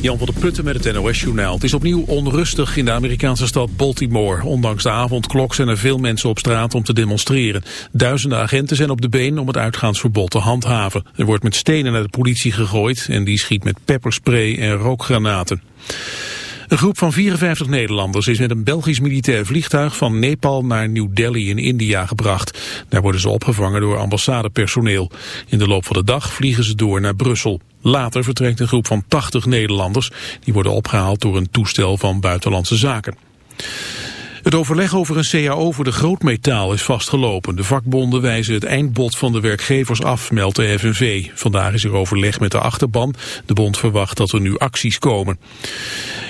Jan van der Putten met het NOS-journaal. Het is opnieuw onrustig in de Amerikaanse stad Baltimore. Ondanks de avondklok zijn er veel mensen op straat om te demonstreren. Duizenden agenten zijn op de been om het uitgaansverbod te handhaven. Er wordt met stenen naar de politie gegooid en die schiet met pepperspray en rookgranaten. Een groep van 54 Nederlanders is met een Belgisch militair vliegtuig van Nepal naar New Delhi in India gebracht. Daar worden ze opgevangen door ambassadepersoneel. In de loop van de dag vliegen ze door naar Brussel. Later vertrekt een groep van 80 Nederlanders. Die worden opgehaald door een toestel van Buitenlandse Zaken. Het overleg over een CAO voor de grootmetaal is vastgelopen. De vakbonden wijzen het eindbod van de werkgevers af, meldt de FNV. Vandaag is er overleg met de achterban. De bond verwacht dat er nu acties komen.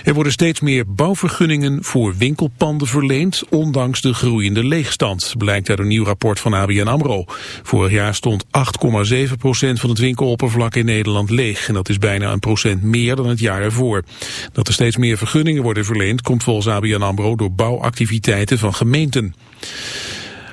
Er worden steeds meer bouwvergunningen voor winkelpanden verleend, ondanks de groeiende leegstand, blijkt uit een nieuw rapport van ABN AMRO. Vorig jaar stond 8,7% van het winkeloppervlak in Nederland leeg. En dat is bijna een procent meer dan het jaar ervoor. Dat er steeds meer vergunningen worden verleend, komt volgens ABN AMRO door bouwactiviteiten van gemeenten.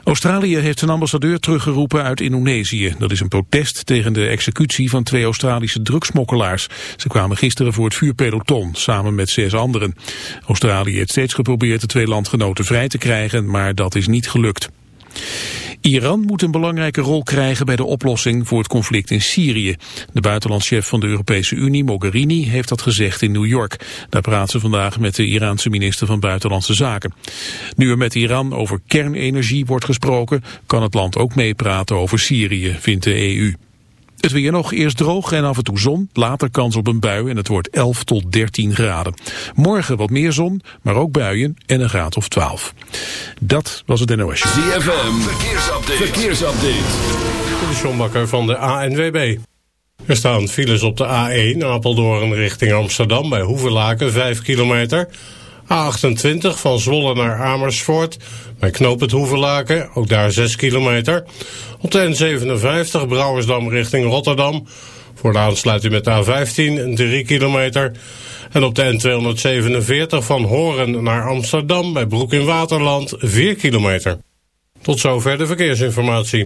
Australië heeft zijn ambassadeur teruggeroepen uit Indonesië. Dat is een protest tegen de executie van twee Australische drugsmokkelaars. Ze kwamen gisteren voor het vuurpeloton, samen met zes anderen. Australië heeft steeds geprobeerd de twee landgenoten vrij te krijgen, maar dat is niet gelukt. Iran moet een belangrijke rol krijgen bij de oplossing voor het conflict in Syrië. De buitenlandschef van de Europese Unie, Mogherini, heeft dat gezegd in New York. Daar praat ze vandaag met de Iraanse minister van Buitenlandse Zaken. Nu er met Iran over kernenergie wordt gesproken, kan het land ook meepraten over Syrië, vindt de EU. Het weer nog eerst droog en af en toe zon. Later kans op een bui en het wordt 11 tot 13 graden. Morgen wat meer zon, maar ook buien en een graad of 12. Dat was het NOS. ZFM, verkeersupdate. verkeersupdate. De Sjombakker van de ANWB. Er staan files op de A1 Apeldoorn richting Amsterdam bij Hoevelaken 5 kilometer... A28 van Zwolle naar Amersfoort. Bij Knoop Hoevelaken, ook daar 6 kilometer. Op de N57 Brouwersdam richting Rotterdam. Voor de aansluiting met de A15 3 kilometer. En op de N247 van Horen naar Amsterdam bij Broek in Waterland 4 kilometer. Tot zover de verkeersinformatie.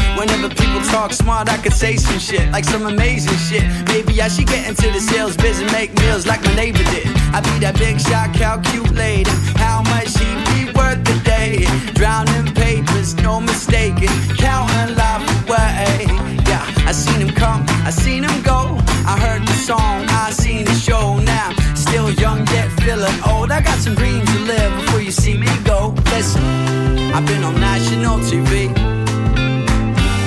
Whenever people talk smart, I could say some shit, like some amazing shit. Maybe I should get into the sales biz and make meals like my neighbor did. I be that big shot calculating how much she'd be worth a day. Drowning papers, no mistaking, counting life away. Yeah, I seen him come, I seen him go. I heard the song, I seen the show now. Still young yet feeling old. I got some dreams to live before you see me go. Listen, I've been on national TV,